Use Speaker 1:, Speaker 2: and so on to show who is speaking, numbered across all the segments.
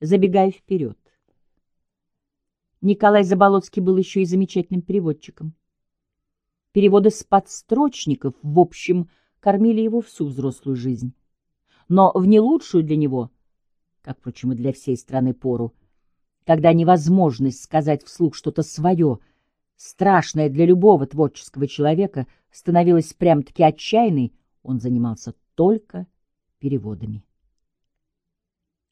Speaker 1: Забегая вперед. Николай Заболоцкий был еще и замечательным переводчиком. Переводы с подстрочников, в общем, кормили его всю взрослую жизнь. Но в не лучшую для него, как, впрочем, и для всей страны пору, когда невозможность сказать вслух что-то свое, страшное для любого творческого человека, становилась прям-таки отчаянной, он занимался только переводами.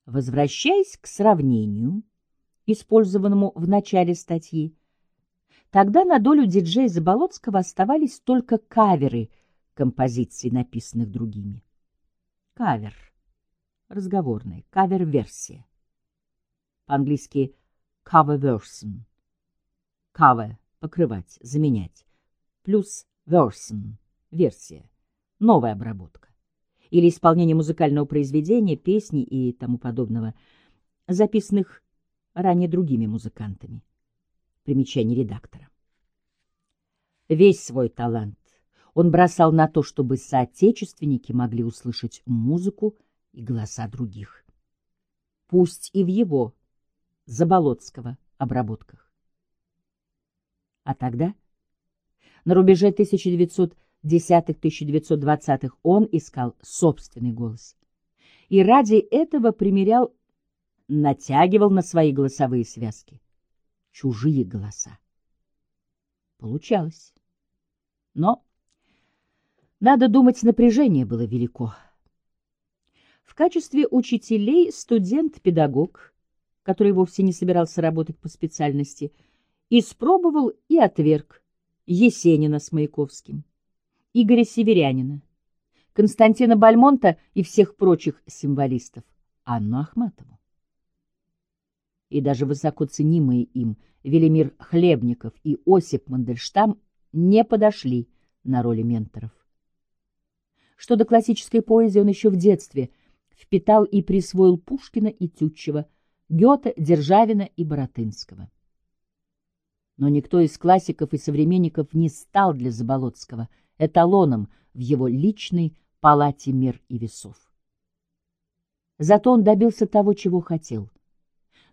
Speaker 1: Возвращаясь к сравнению, использованному в начале статьи, тогда на долю диджея Заболоцкого оставались только каверы композиций, написанных другими. Кавер. Разговорный. Кавер-версия. По-английски cover version. Cover — покрывать, заменять. Плюс version — версия. Новая обработка. Или исполнение музыкального произведения, песни и тому подобного, записанных ранее другими музыкантами. Примечание редактора. Весь свой талант он бросал на то, чтобы соотечественники могли услышать музыку и голоса других. Пусть и в его, Заболоцкого, обработках. А тогда, на рубеже 1910-1920-х, он искал собственный голос. И ради этого примерял натягивал на свои голосовые связки чужие голоса. Получалось. Но, надо думать, напряжение было велико. В качестве учителей студент-педагог, который вовсе не собирался работать по специальности, испробовал и отверг Есенина с Маяковским, Игоря Северянина, Константина Бальмонта и всех прочих символистов, Анну Ахматову и даже высоко ценимые им Велимир Хлебников и Осип Мандельштам не подошли на роли менторов. Что до классической поэзии он еще в детстве впитал и присвоил Пушкина и Тютчева, Гёте, Державина и Боротынского. Но никто из классиков и современников не стал для Заболоцкого эталоном в его личной палате мер и весов. Зато он добился того, чего хотел —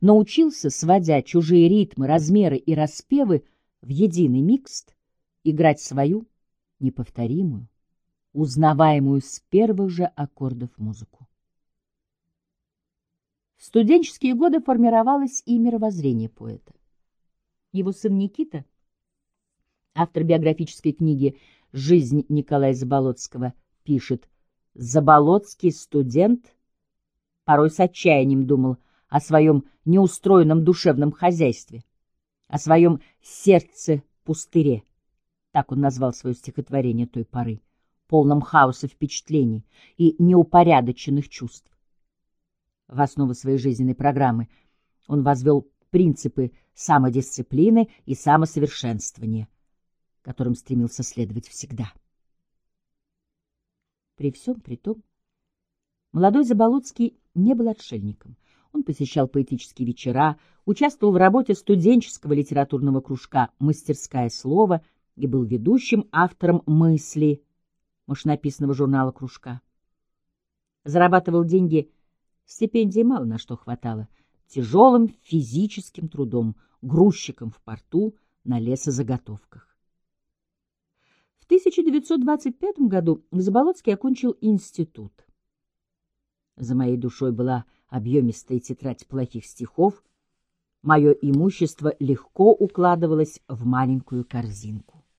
Speaker 1: научился, сводя чужие ритмы, размеры и распевы в единый микст, играть свою, неповторимую, узнаваемую с первых же аккордов музыку. В студенческие годы формировалось и мировоззрение поэта. Его сын Никита, автор биографической книги «Жизнь Николая Заболоцкого», пишет «Заболоцкий студент порой с отчаянием думал – о своем неустроенном душевном хозяйстве, о своем сердце-пустыре. Так он назвал свое стихотворение той поры, полном хаоса впечатлений и неупорядоченных чувств. В основу своей жизненной программы он возвел принципы самодисциплины и самосовершенствования, которым стремился следовать всегда. При всем при том, молодой Заболоцкий не был отшельником — он посещал поэтические вечера, участвовал в работе студенческого литературного кружка «Мастерское слово» и был ведущим автором «Мысли» машинописного журнала кружка. Зарабатывал деньги, стипендии мало на что хватало, тяжелым физическим трудом, грузчиком в порту, на лесозаготовках. В 1925 году Заболоцкий окончил институт. За моей душой была объемистая тетрадь плохих стихов, мое имущество легко укладывалось в маленькую корзинку.